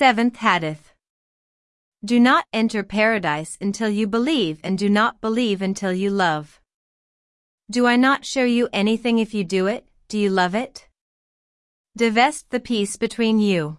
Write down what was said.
Seventh Hadith. Do not enter paradise until you believe and do not believe until you love. Do I not show you anything if you do it, do you love it? Divest the peace between you.